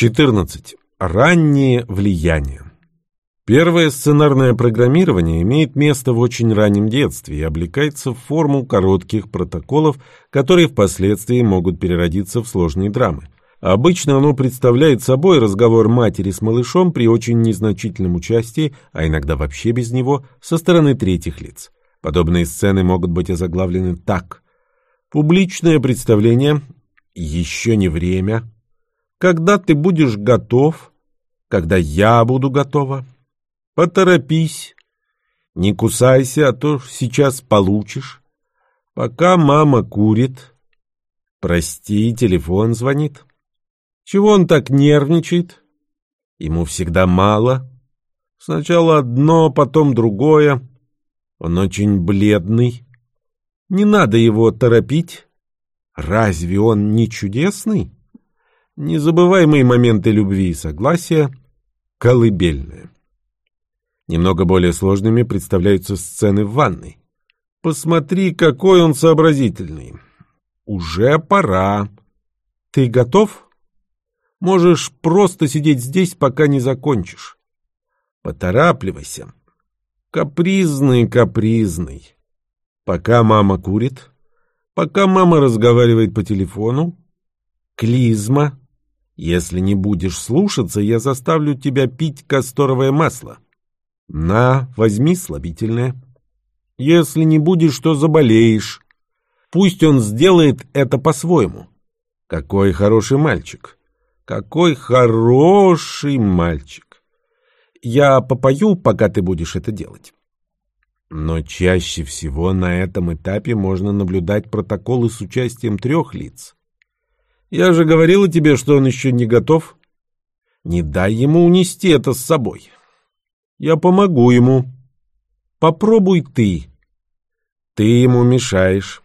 14. Раннее влияние. Первое сценарное программирование имеет место в очень раннем детстве и облекается в форму коротких протоколов, которые впоследствии могут переродиться в сложные драмы. Обычно оно представляет собой разговор матери с малышом при очень незначительном участии, а иногда вообще без него, со стороны третьих лиц. Подобные сцены могут быть озаглавлены так. Публичное представление, еще не время, когда ты будешь готов, когда я буду готова. Поторопись, не кусайся, а то сейчас получишь. Пока мама курит. Прости, телефон звонит. Чего он так нервничает? Ему всегда мало. Сначала одно, потом другое. Он очень бледный. Не надо его торопить. Разве он не чудесный? Незабываемые моменты любви и согласия, колыбельная. Немного более сложными представляются сцены в ванной. Посмотри, какой он сообразительный. Уже пора. Ты готов? Можешь просто сидеть здесь, пока не закончишь. Поторапливайся. Капризный, капризный. Пока мама курит, пока мама разговаривает по телефону, клизма, если не будешь слушаться, я заставлю тебя пить касторовое масло. На, возьми слабительное. Если не будешь, то заболеешь. Пусть он сделает это по-своему. Какой хороший мальчик. Какой хороший мальчик. Я попою, пока ты будешь это делать. Но чаще всего на этом этапе можно наблюдать протоколы с участием трех лиц. Я же говорила тебе, что он еще не готов. Не дай ему унести это с собой. Я помогу ему. Попробуй ты. Ты ему мешаешь.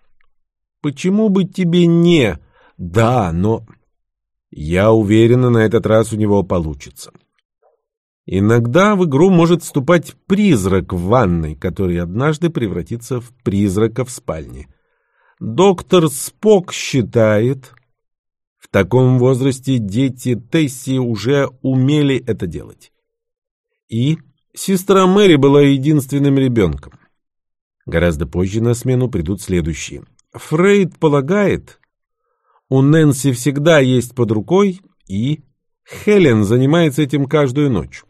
Почему бы тебе не? Да, но... Я уверена, на этот раз у него получится. Иногда в игру может вступать призрак в ванной, который однажды превратится в призрака в спальне. Доктор Спок считает, таком возрасте дети Тесси уже умели это делать. И сестра Мэри была единственным ребенком. Гораздо позже на смену придут следующие. Фрейд полагает, у Нэнси всегда есть под рукой, и Хелен занимается этим каждую ночь.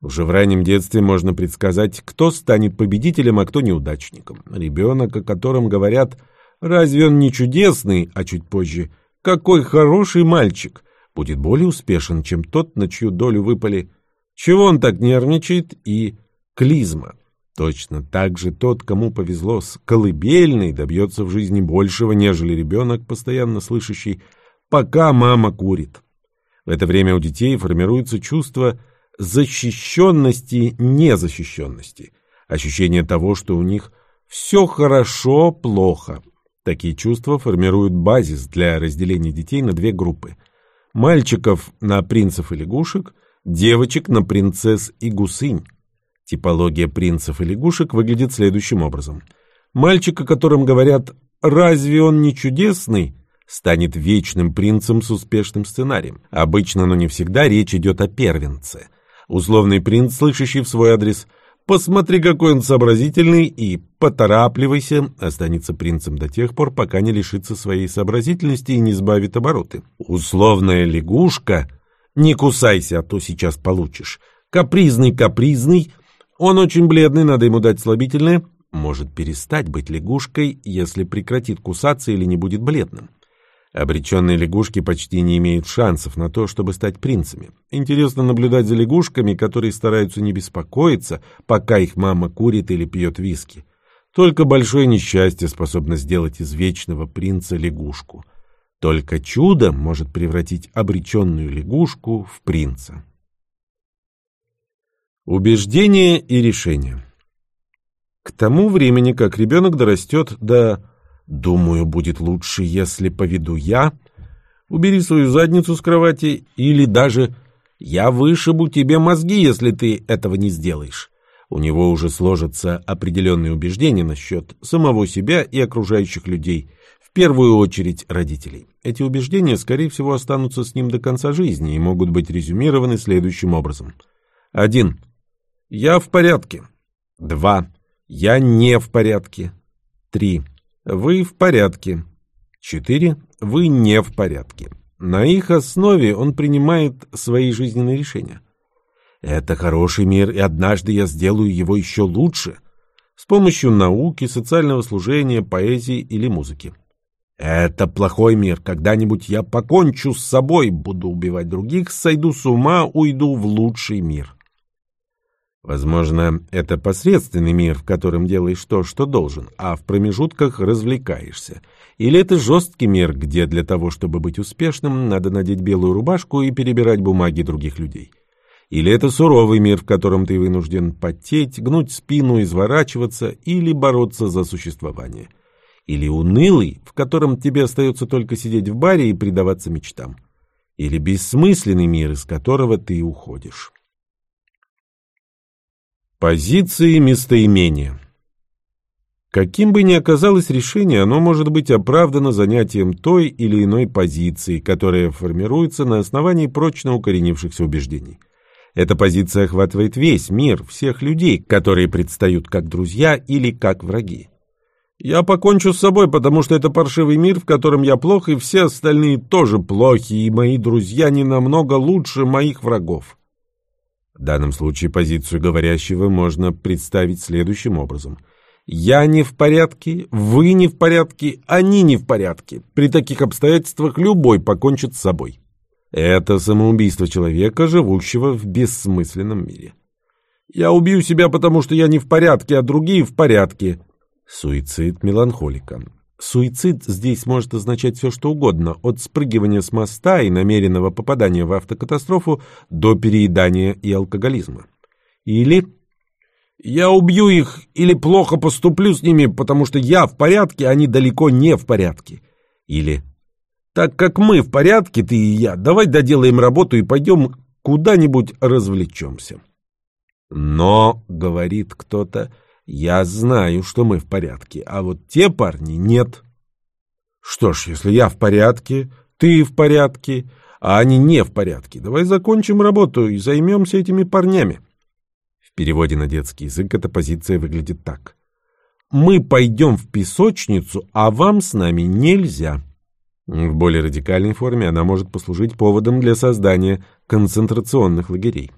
Уже в раннем детстве можно предсказать, кто станет победителем, а кто неудачником. Ребенок, о котором говорят «разве он не чудесный», а чуть позже какой хороший мальчик! Будет более успешен, чем тот, на чью долю выпали. Чего он так нервничает? И клизма. Точно так же тот, кому повезло с колыбельной, добьется в жизни большего, нежели ребенок, постоянно слышащий «пока мама курит». В это время у детей формируется чувство защищенности незащищенности, ощущение того, что у них все хорошо, плохо, Такие чувства формируют базис для разделения детей на две группы. Мальчиков на принцев и лягушек, девочек на принцесс и гусынь. Типология принцев и лягушек выглядит следующим образом. Мальчик, о котором говорят «разве он не чудесный?» станет вечным принцем с успешным сценарием. Обычно, но не всегда, речь идет о первенце. Условный принц, слышащий в свой адрес – Посмотри, какой он сообразительный, и поторапливайся, останется принцем до тех пор, пока не лишится своей сообразительности и не сбавит обороты. Условная лягушка, не кусайся, а то сейчас получишь. Капризный, капризный, он очень бледный, надо ему дать слабительное, может перестать быть лягушкой, если прекратит кусаться или не будет бледным. Обреченные лягушки почти не имеют шансов на то, чтобы стать принцами. Интересно наблюдать за лягушками, которые стараются не беспокоиться, пока их мама курит или пьет виски. Только большое несчастье способно сделать из вечного принца лягушку. Только чудо может превратить обреченную лягушку в принца. Убеждение и решение К тому времени, как ребенок дорастет до Думаю, будет лучше, если поведу я. Убери свою задницу с кровати или даже я вышибу тебе мозги, если ты этого не сделаешь. У него уже сложатся определенные убеждения насчет самого себя и окружающих людей. В первую очередь родителей. Эти убеждения, скорее всего, останутся с ним до конца жизни и могут быть резюмированы следующим образом. 1. Я в порядке. 2. Я не в порядке. 3. Вы в порядке. 4. Вы не в порядке. На их основе он принимает свои жизненные решения. Это хороший мир, и однажды я сделаю его еще лучше. С помощью науки, социального служения, поэзии или музыки. Это плохой мир. Когда-нибудь я покончу с собой, буду убивать других, сойду с ума, уйду в лучший мир. Возможно, это посредственный мир, в котором делаешь то, что должен, а в промежутках развлекаешься. Или это жесткий мир, где для того, чтобы быть успешным, надо надеть белую рубашку и перебирать бумаги других людей. Или это суровый мир, в котором ты вынужден потеть, гнуть спину, изворачиваться или бороться за существование или унылый, в котором тебе остается только сидеть в баре и предаваться мечтам, или бессмысленный мир, из которого ты уходишь. Позиции местоимения Каким бы ни оказалось решение, оно может быть оправдано занятием той или иной позиции, которая формируется на основании прочно укоренившихся убеждений. Эта позиция охватывает весь мир, всех людей, которые предстают как друзья или как враги. Я покончу с собой, потому что это паршивый мир, в котором я плох, и все остальные тоже плохи, и мои друзья не намного лучше моих врагов. В данном случае позицию говорящего можно представить следующим образом. «Я не в порядке, вы не в порядке, они не в порядке. При таких обстоятельствах любой покончит с собой». Это самоубийство человека, живущего в бессмысленном мире. «Я убью себя, потому что я не в порядке, а другие в порядке. Суицид меланхолика. Суицид здесь может означать все, что угодно, от спрыгивания с моста и намеренного попадания в автокатастрофу до переедания и алкоголизма. Или «Я убью их или плохо поступлю с ними, потому что я в порядке, они далеко не в порядке». Или «Так как мы в порядке, ты и я, давай доделаем работу и пойдем куда-нибудь развлечемся». «Но», — говорит кто-то, — я знаю, что мы в порядке, а вот те парни нет. Что ж, если я в порядке, ты в порядке, а они не в порядке, давай закончим работу и займемся этими парнями. В переводе на детский язык эта позиция выглядит так. Мы пойдем в песочницу, а вам с нами нельзя. В более радикальной форме она может послужить поводом для создания концентрационных лагерей.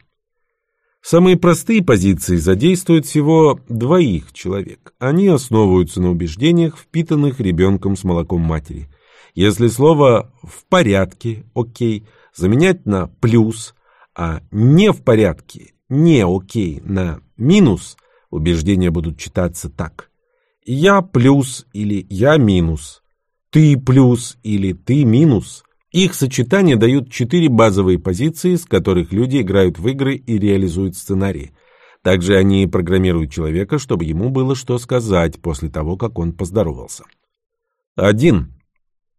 Самые простые позиции задействуют всего двоих человек. Они основываются на убеждениях, впитанных ребенком с молоком матери. Если слово «в порядке» – «окей» заменять на «плюс», а «не в порядке» – «не окей» на «минус», убеждения будут читаться так. «Я плюс» или «я минус», «ты плюс» или «ты минус», их сочетание дают четыре базовые позиции, с которых люди играют в игры и реализуют сценарии. Также они программируют человека, чтобы ему было что сказать после того, как он поздоровался. Один.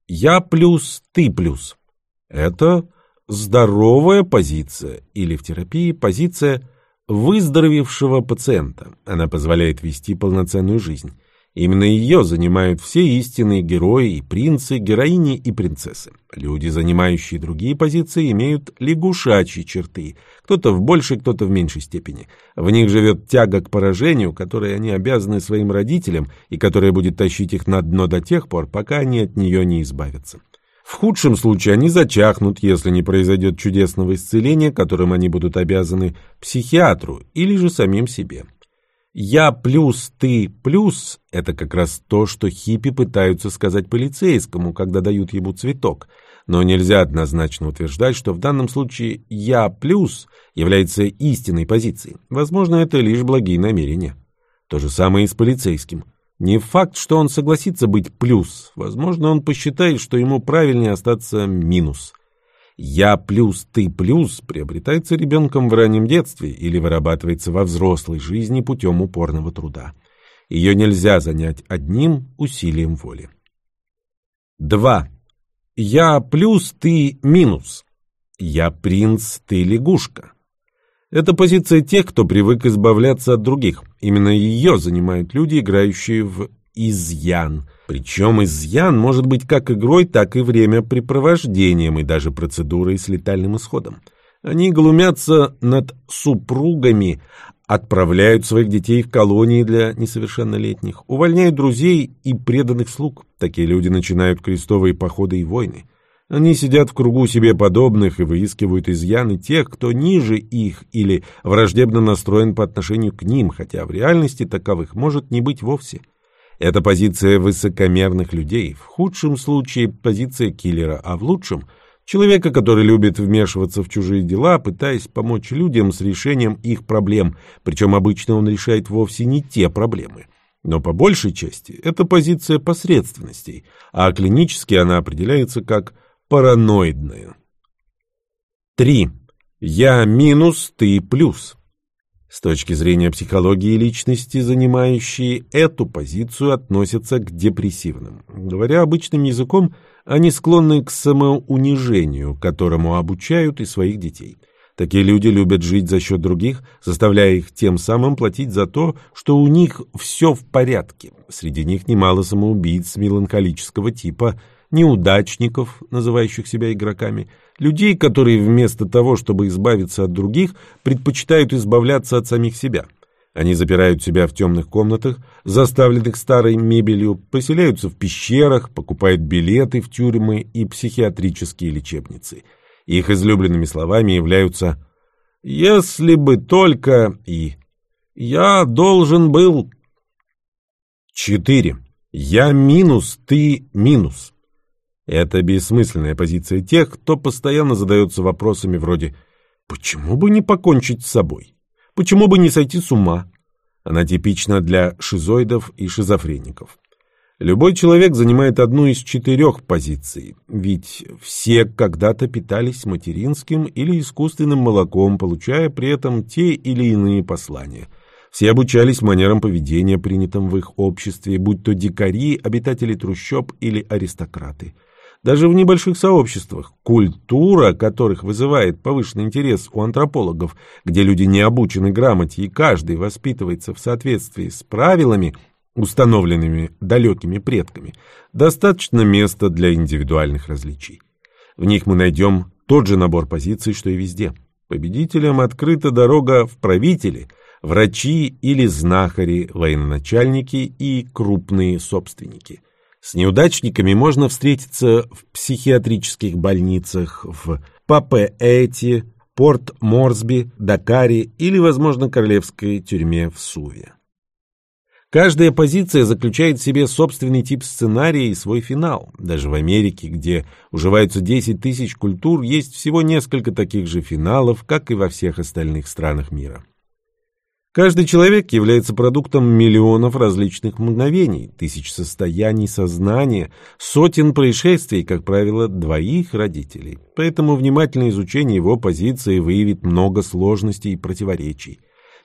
Я плюс, ты плюс. Это здоровая позиция, или в терапии позиция выздоровевшего пациента. Она позволяет вести полноценную жизнь. Именно ее занимают все истинные герои и принцы, героини и принцессы. Люди, занимающие другие позиции, имеют лягушачьи черты, кто-то в большей, кто-то в меньшей степени. В них живет тяга к поражению, которой они обязаны своим родителям и которая будет тащить их на дно до тех пор, пока они от нее не избавятся. В худшем случае они зачахнут, если не произойдет чудесного исцеления, которым они будут обязаны психиатру или же самим себе. «Я плюс, ты плюс» — это как раз то, что хиппи пытаются сказать полицейскому, когда дают ему цветок. Но нельзя однозначно утверждать, что в данном случае «я плюс» является истинной позицией. Возможно, это лишь благие намерения. То же самое и с полицейским. Не факт, что он согласится быть плюс. Возможно, он посчитает, что ему правильнее остаться минус. «Я плюс, ты плюс» приобретается ребенком в раннем детстве или вырабатывается во взрослой жизни путем упорного труда. Ее нельзя занять одним усилием воли. 2. «Я плюс, ты минус». «Я принц, ты лягушка». Это позиция тех, кто привык избавляться от других. Именно ее занимают люди, играющие в изъян. Причем изъян может быть как игрой, так и времяпрепровождением и даже процедурой с летальным исходом. Они глумятся над супругами, отправляют своих детей в колонии для несовершеннолетних, увольняют друзей и преданных слуг. Такие люди начинают крестовые походы и войны. Они сидят в кругу себе подобных и выискивают изъяны тех, кто ниже их или враждебно настроен по отношению к ним, хотя в реальности таковых может не быть вовсе. Это позиция высокомерных людей, в худшем случае позиция киллера, а в лучшем – Человека, который любит вмешиваться в чужие дела, пытаясь помочь людям с решением их проблем, причем обычно он решает вовсе не те проблемы. Но по большей части это позиция посредственностей, а клинически она определяется как параноидная. 3. Я минус, ты плюс. С точки зрения психологии личности, занимающие эту позицию относятся к депрессивным. Говоря обычным языком, они склонны к самоунижению, которому обучают и своих детей. Такие люди любят жить за счет других, заставляя их тем самым платить за то, что у них все в порядке. Среди них немало самоубийц меланхолического типа, неудачников, называющих себя игроками, людей, которые вместо того, чтобы избавиться от других, предпочитают избавляться от самих себя. Они запирают себя в темных комнатах, заставленных старой мебелью, поселяются в пещерах, покупают билеты в тюрьмы и психиатрические лечебницы. Их излюбленными словами являются «если бы только» и «я должен был». 4. «Я минус, ты минус». Это бессмысленная позиция тех, кто постоянно задается вопросами вроде «почему бы не покончить с собой?» Почему бы не сойти с ума? Она типична для шизоидов и шизофреников. Любой человек занимает одну из четырех позиций, ведь все когда-то питались материнским или искусственным молоком, получая при этом те или иные послания. Все обучались манерам поведения, принятым в их обществе, будь то дикари, обитатели трущоб или аристократы – даже в небольших сообществах, культура которых вызывает повышенный интерес у антропологов, где люди не обучены грамоте и каждый воспитывается в соответствии с правилами, установленными далекими предками, достаточно места для индивидуальных различий. В них мы найдем тот же набор позиций, что и везде. Победителям открыта дорога в правители, врачи или знахари, военачальники и крупные собственники – с неудачниками можно встретиться в психиатрических больницах в Папе-Эти, Порт-Морсби, Дакаре или, возможно, королевской тюрьме в Суве. Каждая позиция заключает в себе собственный тип сценария и свой финал. Даже в Америке, где уживаются 10 тысяч культур, есть всего несколько таких же финалов, как и во всех остальных странах мира. Каждый человек является продуктом миллионов различных мгновений, тысяч состояний сознания, сотен происшествий, как правило, двоих родителей. Поэтому внимательное изучение его позиции выявит много сложностей и противоречий.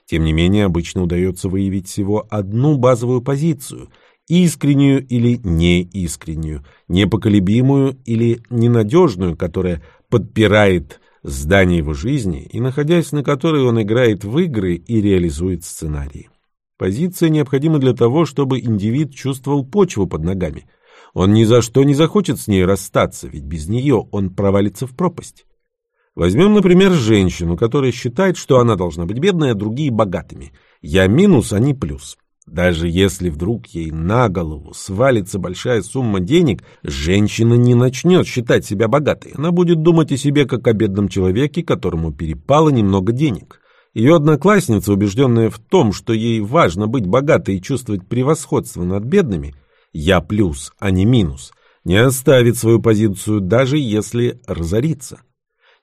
Тем не менее, обычно удается выявить всего одну базовую позицию – искреннюю или неискреннюю, непоколебимую или ненадежную, которая подпирает здание его жизни и находясь на которой он играет в игры и реализует сценарии. Позиция необходима для того, чтобы индивид чувствовал почву под ногами. Он ни за что не захочет с ней расстаться, ведь без нее он провалится в пропасть. Возьмем, например, женщину, которая считает, что она должна быть бедной, а другие богатыми. Я минус, а не плюс. Даже если вдруг ей на голову свалится большая сумма денег, женщина не начнет считать себя богатой. Она будет думать о себе как о бедном человеке, которому перепало немного денег. Ее одноклассница, убежденная в том, что ей важно быть богатой и чувствовать превосходство над бедными, «я плюс, а не минус», не оставит свою позицию, даже если разорится.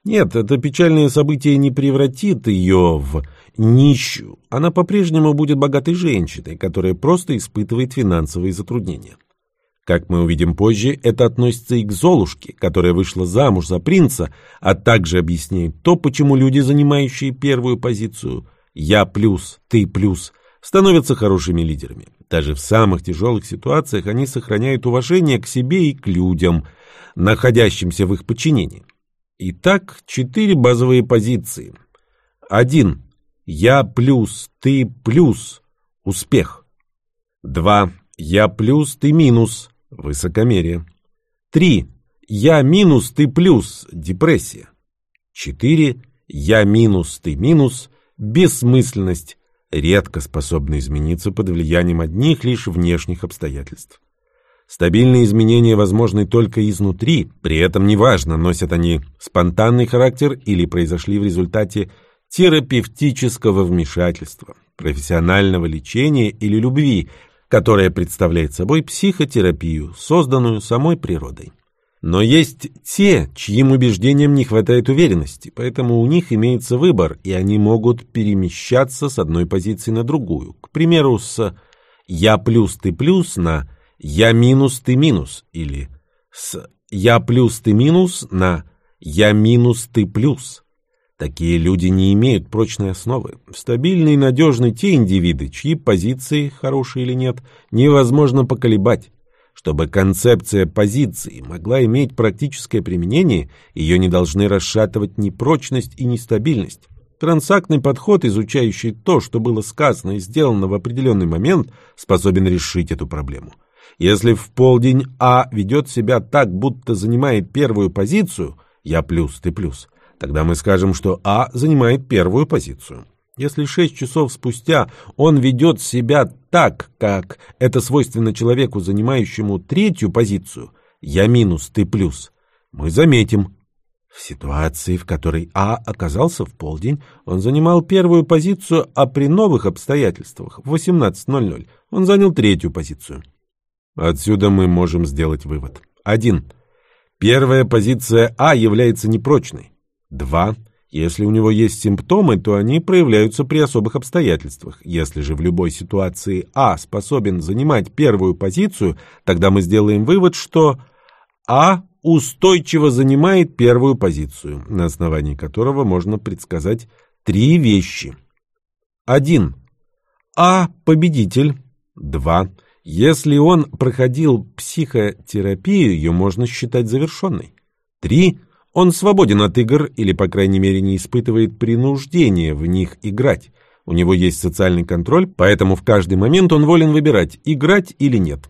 Нет, это печальное событие не превратит ее в нищую. Она по-прежнему будет богатой женщиной, которая просто испытывает финансовые затруднения. Как мы увидим позже, это относится и к Золушке, которая вышла замуж за принца, а также объясняет то, почему люди, занимающие первую позицию «я плюс, ты плюс», становятся хорошими лидерами. Даже в самых тяжелых ситуациях они сохраняют уважение к себе и к людям, находящимся в их подчинении. Итак, четыре базовые позиции. Один. Я плюс, ты плюс. Успех. Два. Я плюс, ты минус. Высокомерие. 3. Я минус, ты плюс. Депрессия. 4. Я минус, ты минус. Бессмысленность. Редко способна измениться под влиянием одних лишь внешних обстоятельств. Стабильные изменения возможны только изнутри, при этом неважно, носят они спонтанный характер или произошли в результате терапевтического вмешательства, профессионального лечения или любви, которая представляет собой психотерапию, созданную самой природой. Но есть те, чьим убеждениям не хватает уверенности, поэтому у них имеется выбор, и они могут перемещаться с одной позиции на другую. К примеру, с «я плюс, ты плюс» на «я минус, ты минус» или с «я плюс, ты минус» на «я минус, ты плюс». Такие люди не имеют прочной основы. Стабильны и надежны те индивиды, чьи позиции, хорошие или нет, невозможно поколебать. Чтобы концепция позиции могла иметь практическое применение, ее не должны расшатывать ни прочность и ни стабильность. Трансактный подход, изучающий то, что было сказано и сделано в определенный момент, способен решить эту проблему. Если в полдень А ведет себя так, будто занимает первую позицию, я плюс, ты плюс, тогда мы скажем, что А занимает первую позицию. Если шесть часов спустя он ведет себя так, как это свойственно человеку, занимающему третью позицию, я минус, ты плюс, мы заметим. В ситуации, в которой А оказался в полдень, он занимал первую позицию, а при новых обстоятельствах в 18.00 он занял третью позицию. Отсюда мы можем сделать вывод. 1. Первая позиция А является непрочной. 2. Если у него есть симптомы, то они проявляются при особых обстоятельствах. Если же в любой ситуации А способен занимать первую позицию, тогда мы сделаем вывод, что А устойчиво занимает первую позицию, на основании которого можно предсказать три вещи. 1. А – победитель. 2. Если он проходил психотерапию, ее можно считать завершенной. 3. Он свободен от игр или, по крайней мере, не испытывает принуждения в них играть. У него есть социальный контроль, поэтому в каждый момент он волен выбирать, играть или нет.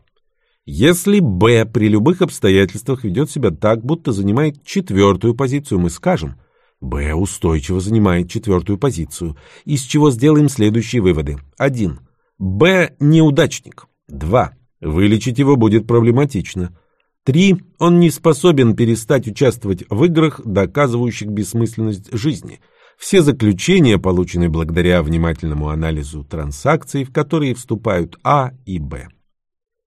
Если Б при любых обстоятельствах ведет себя так, будто занимает четвертую позицию, мы скажем Б устойчиво занимает четвертую позицию, из чего сделаем следующие выводы. 1. Б неудачник. 2. Вылечить его будет проблематично. Три. Он не способен перестать участвовать в играх, доказывающих бессмысленность жизни. Все заключения получены благодаря внимательному анализу транзакций, в которые вступают А и Б.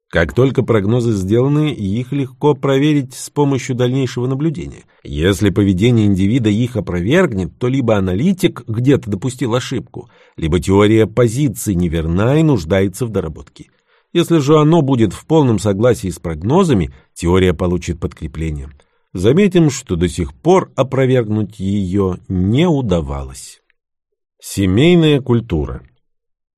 Как только прогнозы сделаны, их легко проверить с помощью дальнейшего наблюдения. Если поведение индивида их опровергнет, то либо аналитик где-то допустил ошибку, либо теория позиции неверна и нуждается в доработке. Если же оно будет в полном согласии с прогнозами, теория получит подкрепление. Заметим, что до сих пор опровергнуть ее не удавалось. Семейная культура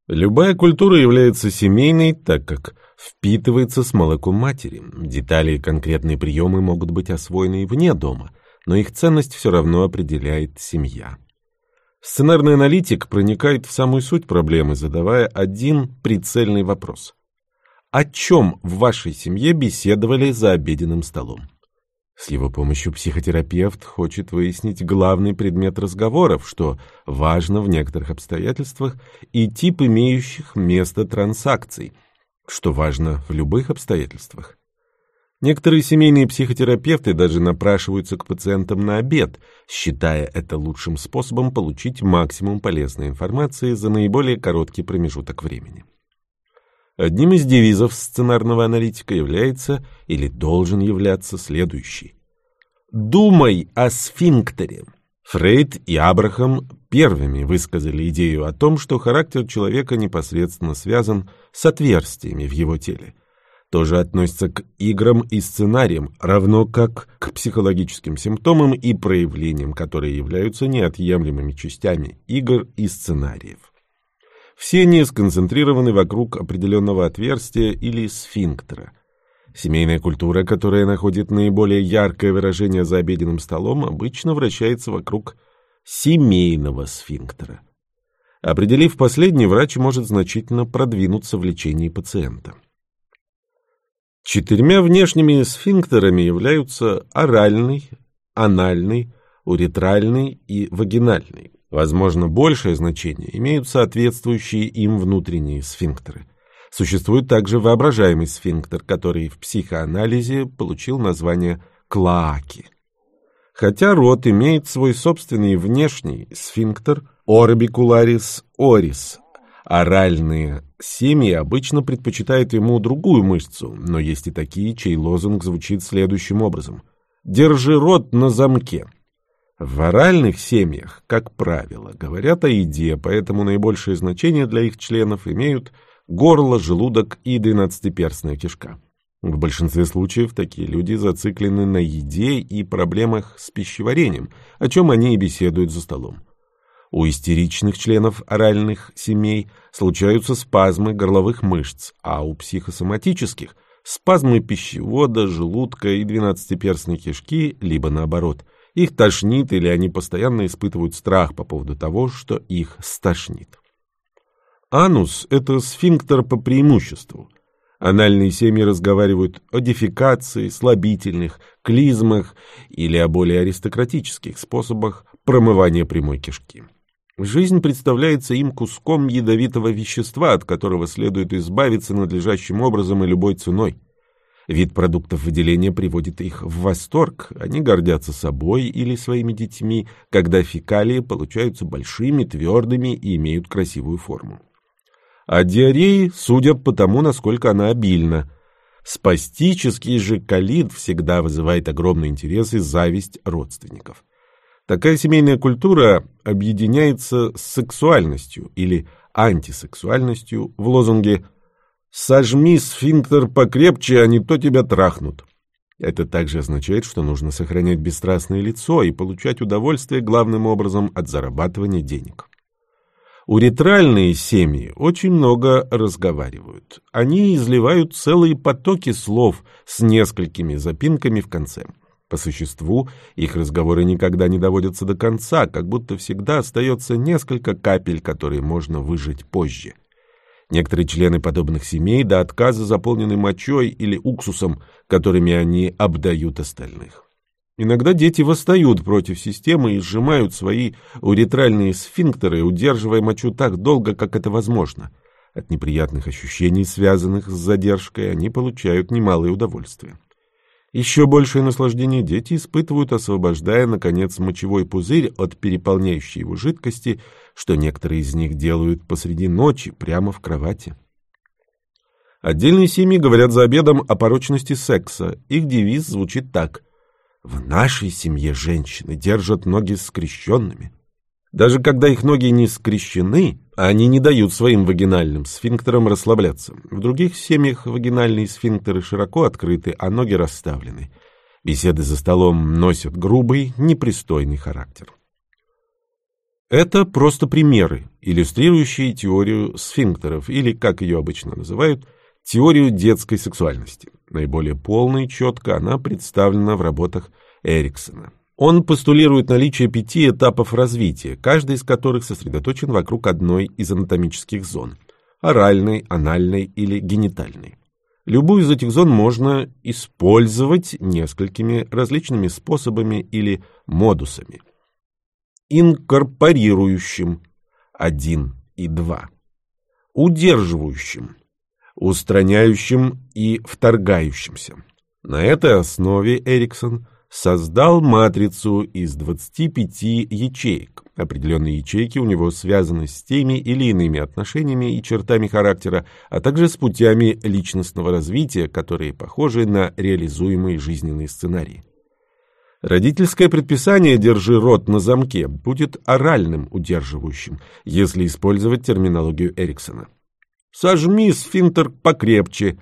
Любая культура является семейной, так как впитывается с молоком матери. Детали и конкретные приемы могут быть освоены и вне дома, но их ценность все равно определяет семья. Сценарный аналитик проникает в самую суть проблемы, задавая один прицельный вопрос – о чем в вашей семье беседовали за обеденным столом. С его помощью психотерапевт хочет выяснить главный предмет разговоров, что важно в некоторых обстоятельствах, и тип имеющих место транзакций, что важно в любых обстоятельствах. Некоторые семейные психотерапевты даже напрашиваются к пациентам на обед, считая это лучшим способом получить максимум полезной информации за наиболее короткий промежуток времени. Одним из девизов сценарного аналитика является или должен являться следующий. «Думай о сфинктере». Фрейд и Абрахам первыми высказали идею о том, что характер человека непосредственно связан с отверстиями в его теле. Тоже относится к играм и сценариям, равно как к психологическим симптомам и проявлениям, которые являются неотъемлемыми частями игр и сценариев. Все они сконцентрированы вокруг определенного отверстия или сфинктера. Семейная культура, которая находит наиболее яркое выражение за обеденным столом, обычно вращается вокруг семейного сфинктера. Определив последний, врач может значительно продвинуться в лечении пациента. Четырьмя внешними сфинктерами являются оральный, анальный, уретральный и вагинальный. Возможно, большее значение имеют соответствующие им внутренние сфинктеры. Существует также воображаемый сфинктер, который в психоанализе получил название клоаки. Хотя рот имеет свой собственный внешний сфинктер орбикуларис орис, оральные семьи обычно предпочитают ему другую мышцу, но есть и такие, чей лозунг звучит следующим образом «Держи рот на замке». В оральных семьях, как правило, говорят о еде, поэтому наибольшее значение для их членов имеют горло, желудок и двенадцатиперстная кишка. В большинстве случаев такие люди зациклены на еде и проблемах с пищеварением, о чем они и беседуют за столом. У истеричных членов оральных семей случаются спазмы горловых мышц, а у психосоматических – спазмы пищевода, желудка и двенадцатиперстной кишки, либо наоборот. Их тошнит или они постоянно испытывают страх по поводу того, что их стошнит. Анус – это сфинктер по преимуществу – Анальные семьи разговаривают о дефекации, слабительных, клизмах или о более аристократических способах промывания прямой кишки. Жизнь представляется им куском ядовитого вещества, от которого следует избавиться надлежащим образом и любой ценой. Вид продуктов выделения приводит их в восторг, они гордятся собой или своими детьми, когда фекалии получаются большими, твердыми и имеют красивую форму а диареи судят по тому, насколько она обильна. Спастический же калит всегда вызывает огромный интерес и зависть родственников. Такая семейная культура объединяется с сексуальностью или антисексуальностью в лозунге «Сожми сфинктер покрепче, а не то тебя трахнут». Это также означает, что нужно сохранять бесстрастное лицо и получать удовольствие главным образом от зарабатывания денег. Уретральные семьи очень много разговаривают. Они изливают целые потоки слов с несколькими запинками в конце. По существу, их разговоры никогда не доводятся до конца, как будто всегда остается несколько капель, которые можно выжать позже. Некоторые члены подобных семей до отказа заполнены мочой или уксусом, которыми они обдают остальных. Иногда дети восстают против системы и сжимают свои уретральные сфинктеры, удерживая мочу так долго, как это возможно. От неприятных ощущений, связанных с задержкой, они получают немалое удовольствие. Еще большее наслаждение дети испытывают, освобождая, наконец, мочевой пузырь от переполняющей его жидкости, что некоторые из них делают посреди ночи, прямо в кровати. Отдельные семьи говорят за обедом о порочности секса. Их девиз звучит так – в нашей семье женщины держат ноги скрещенными. Даже когда их ноги не скрещены, они не дают своим вагинальным сфинктерам расслабляться. В других семьях вагинальные сфинктеры широко открыты, а ноги расставлены. Беседы за столом носят грубый, непристойный характер. Это просто примеры, иллюстрирующие теорию сфинктеров, или, как ее обычно называют, теорию детской сексуальности. Наиболее полно и четко она представлена в работах Эриксона. Он постулирует наличие пяти этапов развития, каждый из которых сосредоточен вокруг одной из анатомических зон – оральной, анальной или генитальной. Любую из этих зон можно использовать несколькими различными способами или модусами. Инкорпорирующим – 1 и 2. Удерживающим устраняющим и вторгающимся. На этой основе Эриксон создал матрицу из 25 ячеек. Определенные ячейки у него связаны с теми или иными отношениями и чертами характера, а также с путями личностного развития, которые похожи на реализуемые жизненные сценарии. Родительское предписание «держи рот на замке» будет оральным удерживающим, если использовать терминологию Эриксона. Сожми сфинктер покрепче,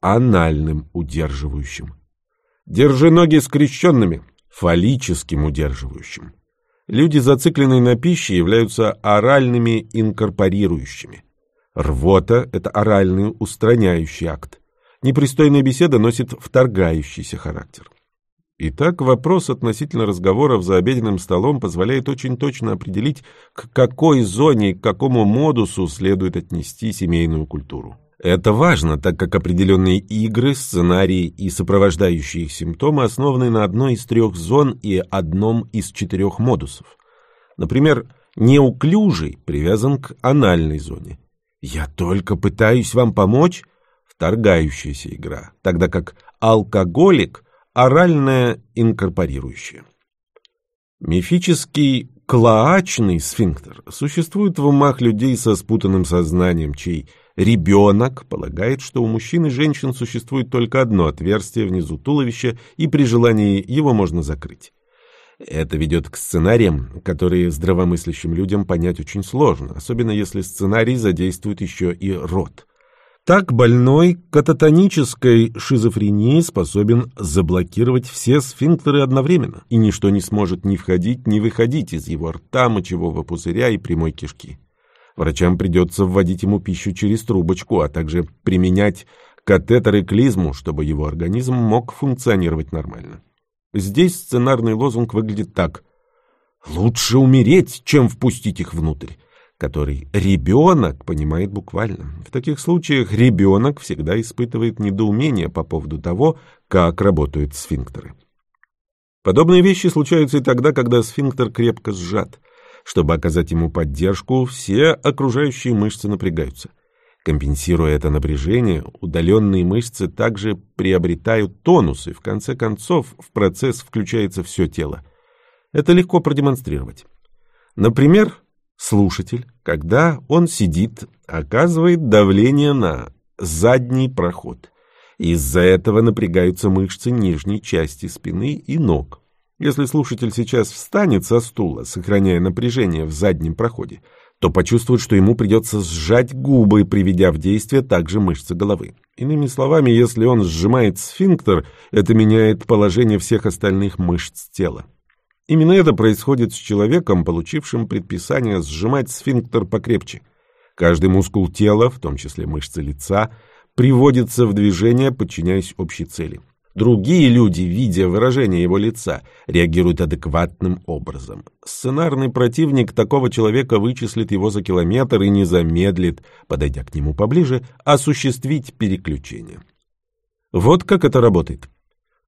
анальным удерживающим. Держи ноги скрещенными, фаллическим удерживающим. Люди, зацикленные на пище, являются оральными инкорпорирующими. Рвота – это оральный устраняющий акт. Непристойная беседа носит вторгающийся характер. Итак, вопрос относительно разговоров за обеденным столом позволяет очень точно определить, к какой зоне к какому модусу следует отнести семейную культуру. Это важно, так как определенные игры, сценарии и сопровождающие их симптомы основаны на одной из трех зон и одном из четырех модусов. Например, неуклюжий привязан к анальной зоне. «Я только пытаюсь вам помочь» – вторгающаяся игра, тогда как алкоголик – оральная инкорпорирующая. Мифический клоачный сфинктер существует в умах людей со спутанным сознанием, чей ребенок полагает, что у мужчин и женщин существует только одно отверстие внизу туловища, и при желании его можно закрыть. Это ведет к сценариям, которые здравомыслящим людям понять очень сложно, особенно если сценарий задействует еще и рот. Так больной кататонической шизофренией способен заблокировать все сфинктеры одновременно, и ничто не сможет ни входить, ни выходить из его рта, мочевого пузыря и прямой кишки. Врачам придется вводить ему пищу через трубочку, а также применять катетеры клизму, чтобы его организм мог функционировать нормально. Здесь сценарный лозунг выглядит так. «Лучше умереть, чем впустить их внутрь» который ребенок понимает буквально. В таких случаях ребенок всегда испытывает недоумение по поводу того, как работают сфинктеры. Подобные вещи случаются и тогда, когда сфинктер крепко сжат. Чтобы оказать ему поддержку, все окружающие мышцы напрягаются. Компенсируя это напряжение, удаленные мышцы также приобретают тонус, и в конце концов в процесс включается все тело. Это легко продемонстрировать. Например, Слушатель, когда он сидит, оказывает давление на задний проход. Из-за этого напрягаются мышцы нижней части спины и ног. Если слушатель сейчас встанет со стула, сохраняя напряжение в заднем проходе, то почувствует, что ему придется сжать губы, приведя в действие также мышцы головы. Иными словами, если он сжимает сфинктер, это меняет положение всех остальных мышц тела. Именно это происходит с человеком, получившим предписание сжимать сфинктер покрепче. Каждый мускул тела, в том числе мышцы лица, приводится в движение, подчиняясь общей цели. Другие люди, видя выражение его лица, реагируют адекватным образом. Сценарный противник такого человека вычислит его за километр и не замедлит, подойдя к нему поближе, осуществить переключение. Вот как это работает.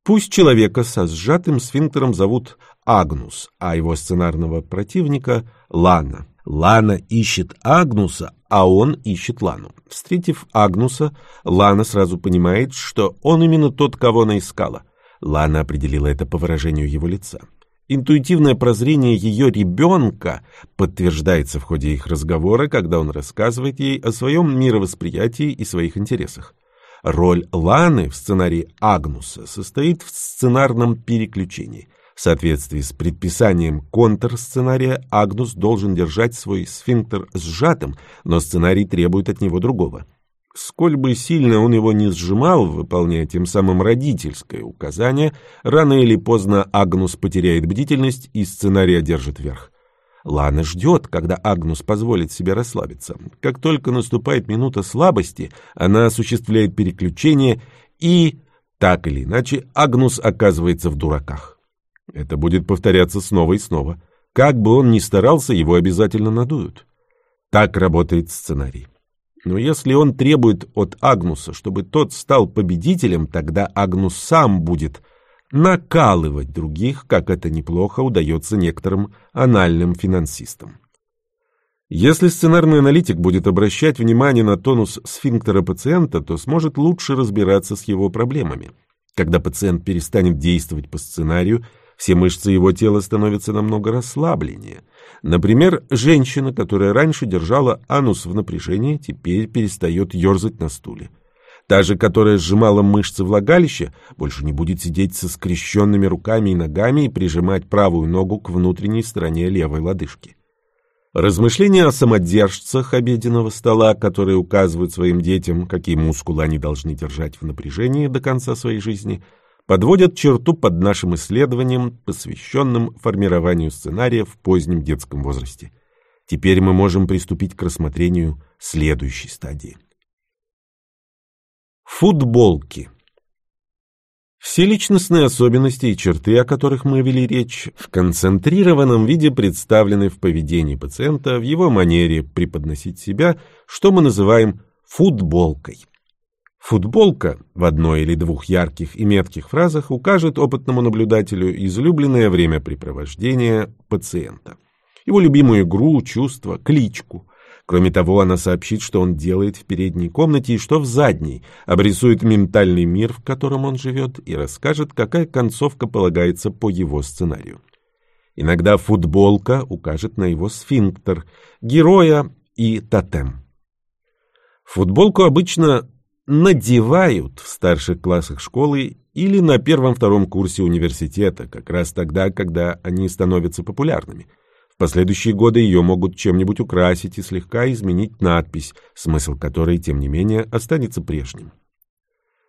Пусть человека со сжатым сфинктером зовут Агнус, а его сценарного противника — Лана. Лана ищет Агнуса, а он ищет Лану. Встретив Агнуса, Лана сразу понимает, что он именно тот, кого она искала. Лана определила это по выражению его лица. Интуитивное прозрение ее ребенка подтверждается в ходе их разговора, когда он рассказывает ей о своем мировосприятии и своих интересах. Роль Ланы в сценарии Агнуса состоит в сценарном переключении. В соответствии с предписанием контрсценария Агнус должен держать свой сфинктер сжатым, но сценарий требует от него другого. Сколь бы сильно он его не сжимал, выполняя тем самым родительское указание, рано или поздно Агнус потеряет бдительность и сценарий одержит верх. Лана ждет, когда Агнус позволит себе расслабиться. Как только наступает минута слабости, она осуществляет переключение и, так или иначе, Агнус оказывается в дураках. Это будет повторяться снова и снова. Как бы он ни старался, его обязательно надуют. Так работает сценарий. Но если он требует от Агнуса, чтобы тот стал победителем, тогда Агнус сам будет накалывать других, как это неплохо удается некоторым анальным финансистам. Если сценарный аналитик будет обращать внимание на тонус сфинктера пациента, то сможет лучше разбираться с его проблемами. Когда пациент перестанет действовать по сценарию, все мышцы его тела становятся намного расслабленнее. Например, женщина, которая раньше держала анус в напряжении, теперь перестает ерзать на стуле. Та же, которая сжимала мышцы влагалища, больше не будет сидеть со скрещенными руками и ногами и прижимать правую ногу к внутренней стороне левой лодыжки. Размышления о самодержцах обеденного стола, которые указывают своим детям, какие мускулы они должны держать в напряжении до конца своей жизни, подводят черту под нашим исследованием, посвященным формированию сценария в позднем детском возрасте. Теперь мы можем приступить к рассмотрению следующей стадии. Футболки. Все личностные особенности и черты, о которых мы вели речь, в концентрированном виде представлены в поведении пациента, в его манере преподносить себя, что мы называем футболкой. Футболка в одной или двух ярких и метких фразах укажет опытному наблюдателю излюбленное времяпрепровождение пациента, его любимую игру, чувство, кличку. Кроме того, она сообщит, что он делает в передней комнате и что в задней, обрисует ментальный мир, в котором он живет, и расскажет, какая концовка полагается по его сценарию. Иногда футболка укажет на его сфинктер, героя и тотем. Футболку обычно надевают в старших классах школы или на первом-втором курсе университета, как раз тогда, когда они становятся популярными – последующие годы ее могут чем-нибудь украсить и слегка изменить надпись, смысл которой, тем не менее, останется прежним.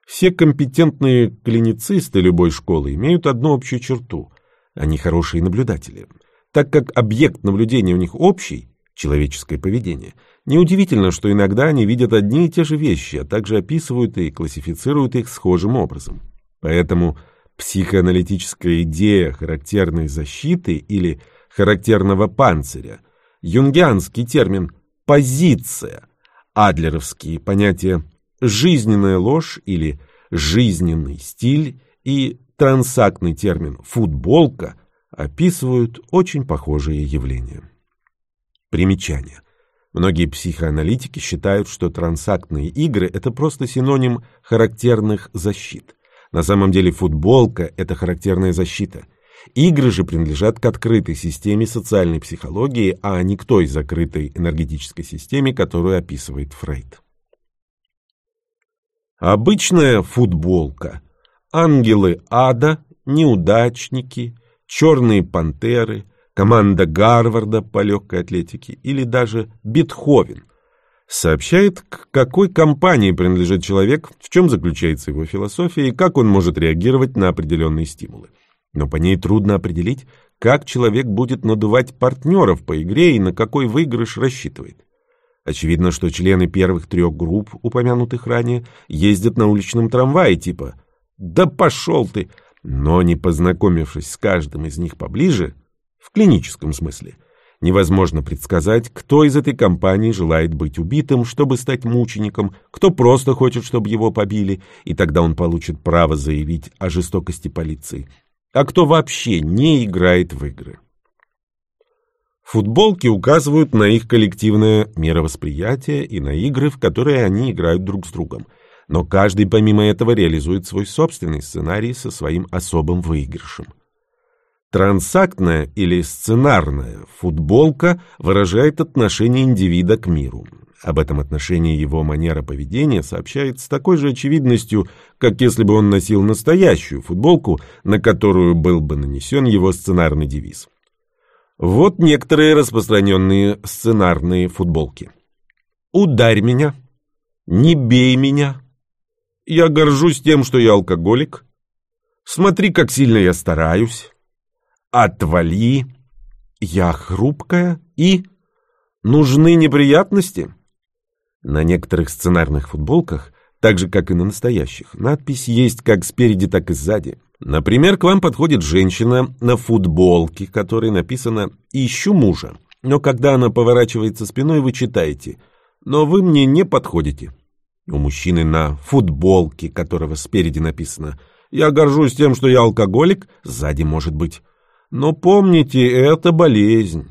Все компетентные клиницисты любой школы имеют одну общую черту – они хорошие наблюдатели. Так как объект наблюдения у них общий – человеческое поведение, неудивительно, что иногда они видят одни и те же вещи, а также описывают и классифицируют их схожим образом. Поэтому психоаналитическая идея характерной защиты или – характерного панциря, юнгианский термин «позиция», адлеровские понятия «жизненная ложь» или «жизненный стиль» и трансактный термин «футболка» описывают очень похожие явления. Примечание. Многие психоаналитики считают, что трансактные игры – это просто синоним характерных защит. На самом деле футболка – это характерная защита – Игры же принадлежат к открытой системе социальной психологии, а не к той закрытой энергетической системе, которую описывает Фрейд. Обычная футболка. Ангелы ада, неудачники, черные пантеры, команда Гарварда по легкой атлетике или даже Бетховен сообщает, к какой компании принадлежит человек, в чем заключается его философия и как он может реагировать на определенные стимулы но по ней трудно определить, как человек будет надувать партнеров по игре и на какой выигрыш рассчитывает. Очевидно, что члены первых трех групп, упомянутых ранее, ездят на уличном трамвае типа «Да пошел ты!», но не познакомившись с каждым из них поближе, в клиническом смысле, невозможно предсказать, кто из этой компании желает быть убитым, чтобы стать мучеником, кто просто хочет, чтобы его побили, и тогда он получит право заявить о жестокости полиции – а кто вообще не играет в игры. Футболки указывают на их коллективное мировосприятие и на игры, в которые они играют друг с другом. Но каждый помимо этого реализует свой собственный сценарий со своим особым выигрышем. Трансактная или сценарная футболка выражает отношение индивида к миру. Об этом отношении его манера поведения сообщает с такой же очевидностью, как если бы он носил настоящую футболку, на которую был бы нанесен его сценарный девиз. Вот некоторые распространенные сценарные футболки. «Ударь меня», «Не бей меня», «Я горжусь тем, что я алкоголик», «Смотри, как сильно я стараюсь», «Отвали», «Я хрупкая» и «Нужны неприятности». На некоторых сценарных футболках, так же как и на настоящих, надпись есть как спереди, так и сзади. Например, к вам подходит женщина на футболке, которой написано «Ищу мужа». Но когда она поворачивается спиной, вы читаете «Но вы мне не подходите». У мужчины на футболке, которого спереди написано «Я горжусь тем, что я алкоголик», сзади может быть «Но помните, это болезнь».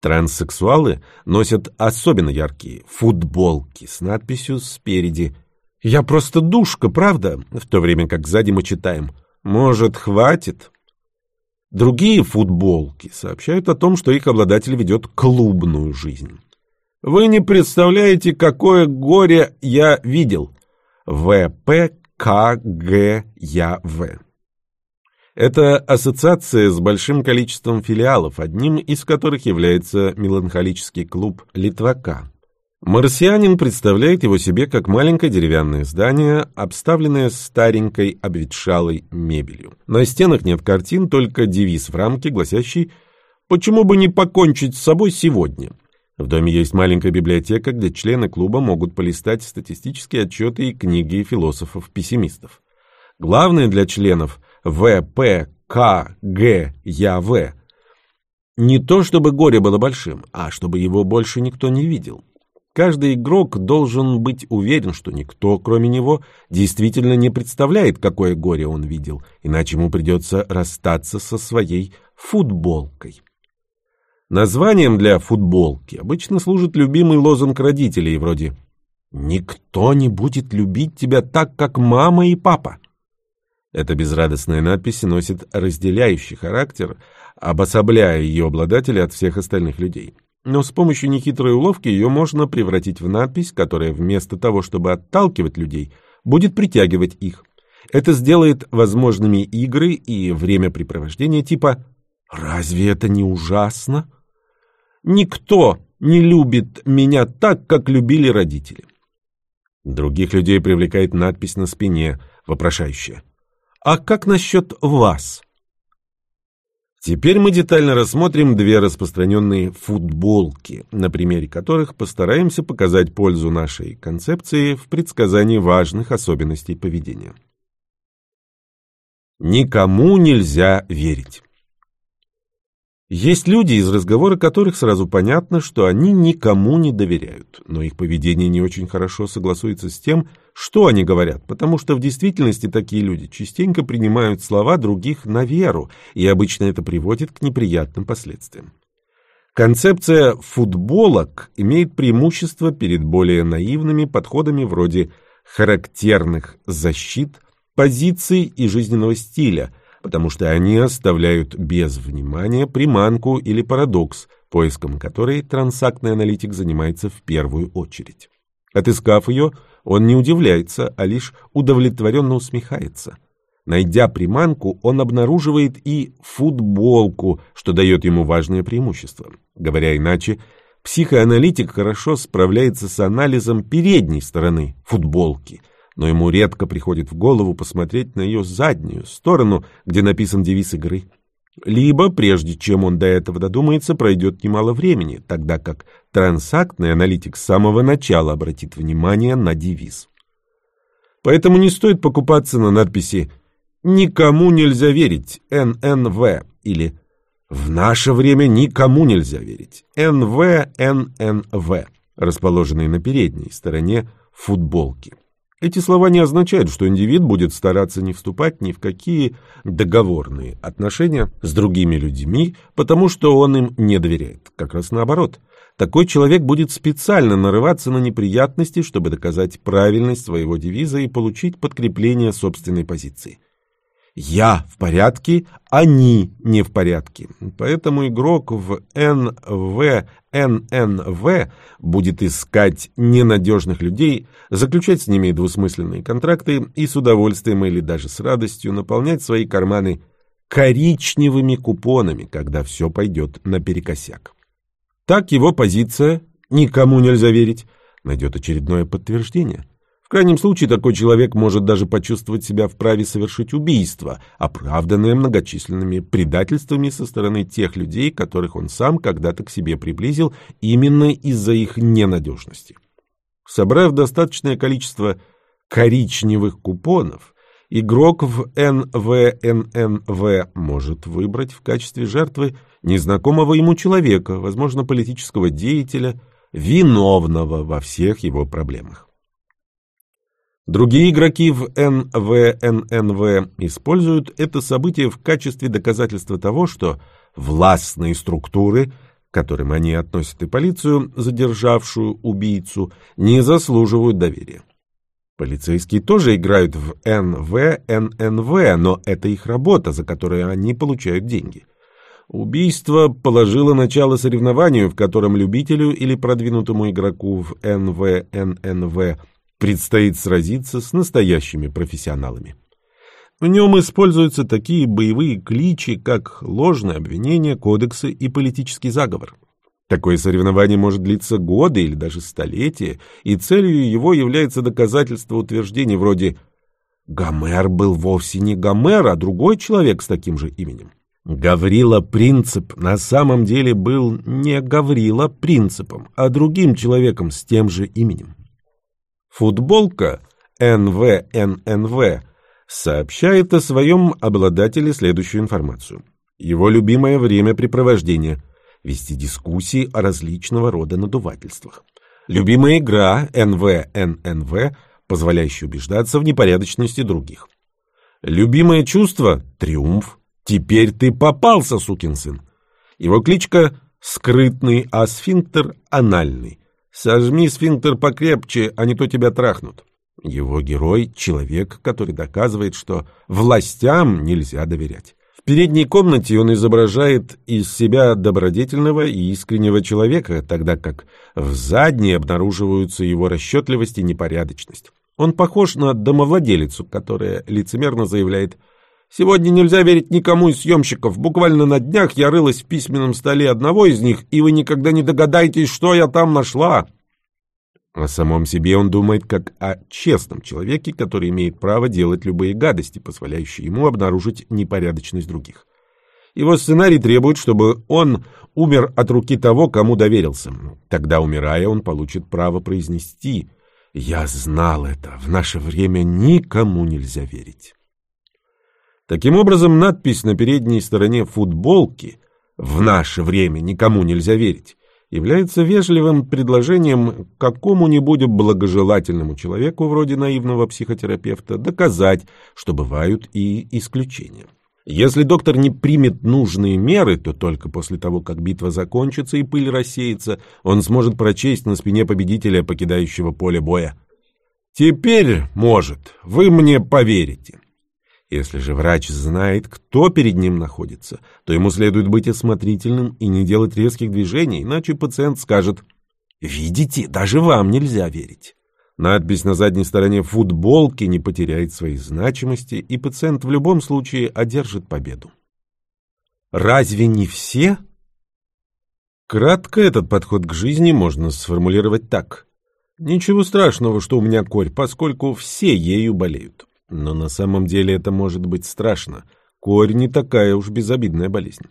Транссексуалы носят особенно яркие футболки с надписью спереди «Я просто душка, правда?» в то время как сзади мы читаем «Может, хватит?» Другие футболки сообщают о том, что их обладатель ведет клубную жизнь. Вы не представляете, какое горе я видел. ВПКГЯВ. Это ассоциация с большим количеством филиалов, одним из которых является меланхолический клуб Литвака. Марсианин представляет его себе как маленькое деревянное здание, обставленное старенькой обветшалой мебелью. На стенах нет картин, только девиз в рамке, гласящий «Почему бы не покончить с собой сегодня?». В доме есть маленькая библиотека, где члены клуба могут полистать статистические отчеты и книги философов-пессимистов. Главное для членов в, П, К, Г, Я, В. Не то, чтобы горе было большим, а чтобы его больше никто не видел. Каждый игрок должен быть уверен, что никто, кроме него, действительно не представляет, какое горе он видел, иначе ему придется расстаться со своей футболкой. Названием для футболки обычно служит любимый лозунг родителей вроде «Никто не будет любить тебя так, как мама и папа». Эта безрадостная надпись носит разделяющий характер, обособляя ее обладателя от всех остальных людей. Но с помощью нехитрой уловки ее можно превратить в надпись, которая вместо того, чтобы отталкивать людей, будет притягивать их. Это сделает возможными игры и времяпрепровождение типа «Разве это не ужасно?» Никто не любит меня так, как любили родители. Других людей привлекает надпись на спине, вопрошающая. А как насчет вас? Теперь мы детально рассмотрим две распространенные футболки, на примере которых постараемся показать пользу нашей концепции в предсказании важных особенностей поведения. Никому нельзя верить. Есть люди, из разговора которых сразу понятно, что они никому не доверяют, но их поведение не очень хорошо согласуется с тем, что они говорят, потому что в действительности такие люди частенько принимают слова других на веру, и обычно это приводит к неприятным последствиям. Концепция футболок имеет преимущество перед более наивными подходами вроде характерных защит, позиций и жизненного стиля – потому что они оставляют без внимания приманку или парадокс, поиском которой трансактный аналитик занимается в первую очередь. Отыскав ее, он не удивляется, а лишь удовлетворенно усмехается. Найдя приманку, он обнаруживает и футболку, что дает ему важное преимущество. Говоря иначе, психоаналитик хорошо справляется с анализом передней стороны футболки – но ему редко приходит в голову посмотреть на ее заднюю сторону, где написан девиз игры. Либо, прежде чем он до этого додумается, пройдет немало времени, тогда как трансактный аналитик с самого начала обратит внимание на девиз. Поэтому не стоит покупаться на надписи «Никому нельзя верить, ННВ» или «В наше время никому нельзя верить, НВ, ННВ», расположенные на передней стороне футболки. Эти слова не означают, что индивид будет стараться не вступать ни в какие договорные отношения с другими людьми, потому что он им не доверяет. Как раз наоборот. Такой человек будет специально нарываться на неприятности, чтобы доказать правильность своего девиза и получить подкрепление собственной позиции. Я в порядке, они не в порядке. Поэтому игрок в НВ, ННВ будет искать ненадежных людей, заключать с ними двусмысленные контракты и с удовольствием или даже с радостью наполнять свои карманы коричневыми купонами, когда все пойдет наперекосяк. Так его позиция «никому нельзя верить» найдет очередное подтверждение – в крайнем случае такой человек может даже почувствовать себя вправе совершить убийство, оправданное многочисленными предательствами со стороны тех людей, которых он сам когда-то к себе приблизил именно из-за их ненадежности. Собрав достаточное количество коричневых купонов, игрок в НВННВ может выбрать в качестве жертвы незнакомого ему человека, возможно, политического деятеля, виновного во всех его проблемах. Другие игроки в НВННВ используют это событие в качестве доказательства того, что властные структуры, к которым они относят и полицию, задержавшую убийцу, не заслуживают доверия. Полицейские тоже играют в НВННВ, но это их работа, за которую они получают деньги. Убийство положило начало соревнованию, в котором любителю или продвинутому игроку в НВННВ предстоит сразиться с настоящими профессионалами. В нем используются такие боевые кличи, как ложное обвинение, кодексы и политический заговор. Такое соревнование может длиться годы или даже столетия, и целью его является доказательство утверждений вроде «Гомер был вовсе не Гомер, а другой человек с таким же именем». Гаврила Принцип на самом деле был не Гаврила Принципом, а другим человеком с тем же именем. Футболка НВННВ сообщает о своем обладателе следующую информацию. Его любимое времяпрепровождение – вести дискуссии о различного рода надувательствах. Любимая игра НВ-ННВ, позволяющая убеждаться в непорядочности других. Любимое чувство – триумф. Теперь ты попался, сукин сын. Его кличка – скрытный, а сфинктер – анальный. Сожми сфинктер покрепче, а не то тебя трахнут. Его герой – человек, который доказывает, что властям нельзя доверять. В передней комнате он изображает из себя добродетельного и искреннего человека, тогда как в задней обнаруживаются его расчетливость и непорядочность. Он похож на домовладелицу, которая лицемерно заявляет «Сегодня нельзя верить никому из съемщиков. Буквально на днях я рылась в письменном столе одного из них, и вы никогда не догадаетесь, что я там нашла». О самом себе он думает как о честном человеке, который имеет право делать любые гадости, позволяющие ему обнаружить непорядочность других. Его сценарий требует, чтобы он умер от руки того, кому доверился. Тогда, умирая, он получит право произнести «Я знал это, в наше время никому нельзя верить». Таким образом, надпись на передней стороне футболки «В наше время никому нельзя верить» является вежливым предложением какому-нибудь благожелательному человеку, вроде наивного психотерапевта, доказать, что бывают и исключения. Если доктор не примет нужные меры, то только после того, как битва закончится и пыль рассеется, он сможет прочесть на спине победителя, покидающего поле боя. «Теперь, может, вы мне поверите». Если же врач знает, кто перед ним находится, то ему следует быть осмотрительным и не делать резких движений, иначе пациент скажет «Видите, даже вам нельзя верить». Надпись на задней стороне футболки не потеряет своей значимости, и пациент в любом случае одержит победу. Разве не все? Кратко этот подход к жизни можно сформулировать так. Ничего страшного, что у меня корь, поскольку все ею болеют. Но на самом деле это может быть страшно. Корь не такая уж безобидная болезнь.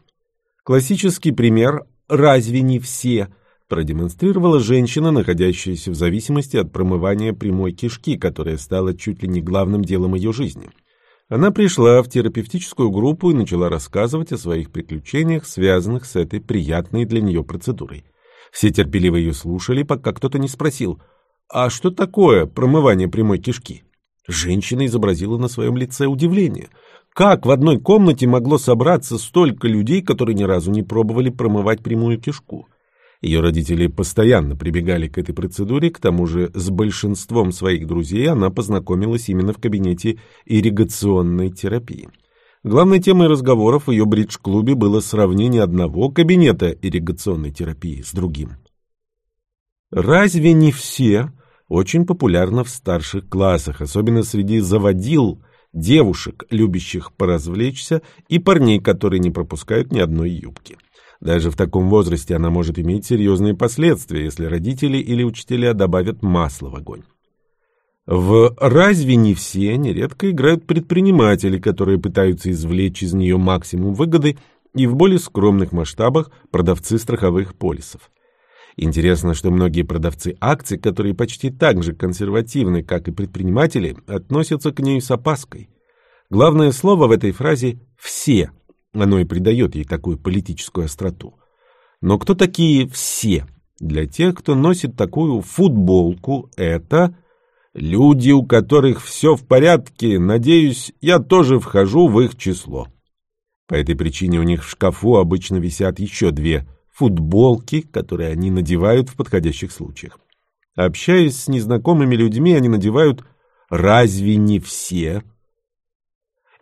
Классический пример «разве не все» продемонстрировала женщина, находящаяся в зависимости от промывания прямой кишки, которая стала чуть ли не главным делом ее жизни. Она пришла в терапевтическую группу и начала рассказывать о своих приключениях, связанных с этой приятной для нее процедурой. Все терпеливо ее слушали, пока кто-то не спросил, «А что такое промывание прямой кишки?» Женщина изобразила на своем лице удивление. Как в одной комнате могло собраться столько людей, которые ни разу не пробовали промывать прямую кишку? Ее родители постоянно прибегали к этой процедуре, к тому же с большинством своих друзей она познакомилась именно в кабинете ирригационной терапии. Главной темой разговоров в ее бридж-клубе было сравнение одного кабинета ирригационной терапии с другим. Разве не все очень популярна в старших классах, особенно среди заводил, девушек, любящих поразвлечься, и парней, которые не пропускают ни одной юбки. Даже в таком возрасте она может иметь серьезные последствия, если родители или учителя добавят масла в огонь. В «Разве не все» нередко играют предприниматели, которые пытаются извлечь из нее максимум выгоды, и в более скромных масштабах продавцы страховых полисов. Интересно, что многие продавцы акций, которые почти так же консервативны, как и предприниматели, относятся к ней с опаской. Главное слово в этой фразе «все». Оно и придает ей такую политическую остроту. Но кто такие «все»? Для тех, кто носит такую футболку, это люди, у которых все в порядке, надеюсь, я тоже вхожу в их число. По этой причине у них в шкафу обычно висят еще две футболки, которые они надевают в подходящих случаях. Общаясь с незнакомыми людьми, они надевают «разве не все?»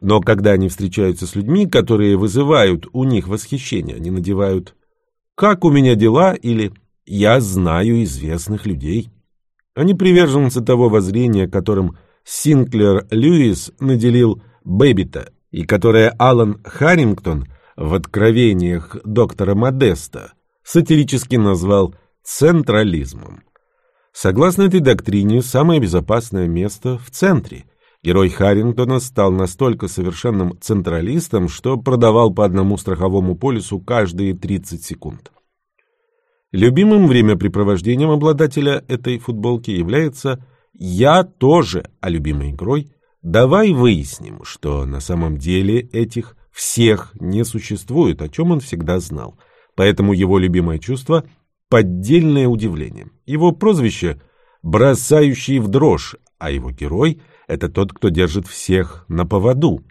Но когда они встречаются с людьми, которые вызывают у них восхищение, они надевают «как у меня дела» или «я знаю известных людей». Они приверженцы того воззрения, которым Синклер Льюис наделил Бэббита, и которое Алан Харрингтон в «Откровениях доктора Модеста» сатирически назвал «централизмом». Согласно этой доктрине, самое безопасное место в центре. Герой Харрингтона стал настолько совершенным централистом, что продавал по одному страховому полису каждые 30 секунд. Любимым времяпрепровождением обладателя этой футболки является «Я тоже», а любимой игрой «Давай выясним, что на самом деле этих всех не существует, о чем он всегда знал. Поэтому его любимое чувство поддельное удивление. Его прозвище «бросающий в дрожь», а его герой — это тот, кто держит всех на поводу.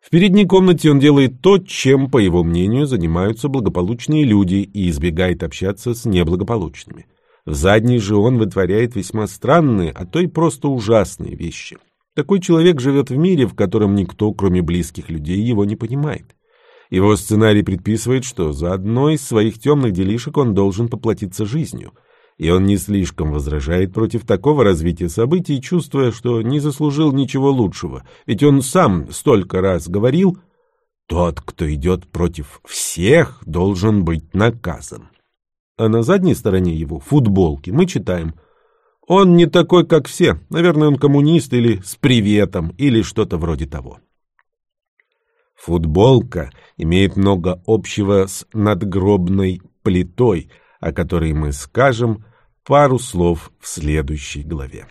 В передней комнате он делает то, чем, по его мнению, занимаются благополучные люди и избегает общаться с неблагополучными. В задней же он вытворяет весьма странные, а то и просто ужасные вещи. Такой человек живет в мире, в котором никто, кроме близких людей, его не понимает. Его сценарий предписывает, что за одной из своих темных делишек он должен поплатиться жизнью – и он не слишком возражает против такого развития событий, чувствуя, что не заслужил ничего лучшего, ведь он сам столько раз говорил «Тот, кто идет против всех, должен быть наказан». А на задней стороне его футболки мы читаем «Он не такой, как все, наверное, он коммунист или с приветом, или что-то вроде того». Футболка имеет много общего с надгробной плитой, о которой мы скажем пару слов в следующей главе.